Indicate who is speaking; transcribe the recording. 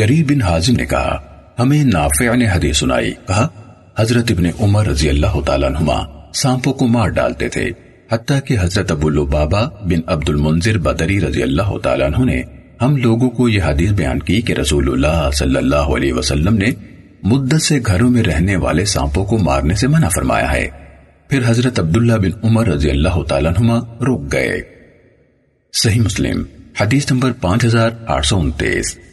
Speaker 1: جریر بن حازم نے کہا، ہمیں نافع نے حدیث سنائی۔ کہا، حضرت ابن عمر رضی اللہ تعالیٰ عنہما سانپوں کو مار ڈالتے تھے، حتیٰ کہ حضرت ابو لبابا بن عبد المنذر بدری رضی اللہ تعالیٰ عنہ نے ہم لوگوں کو یہ حدیث بیان کی کہ رسول اللہ صلی اللہ علیہ وسلم نے مدت سے گھروں میں رہنے والے سانپوں کو مارنے سے منع فرمایا ہے۔ پھر حضرت عبداللہ بن عمر رضی اللہ تعالیٰ عنہما رک گئے۔ صحیح مسلم، حدیث نمبر پانچ ہزار آٹھ سو انتیس۔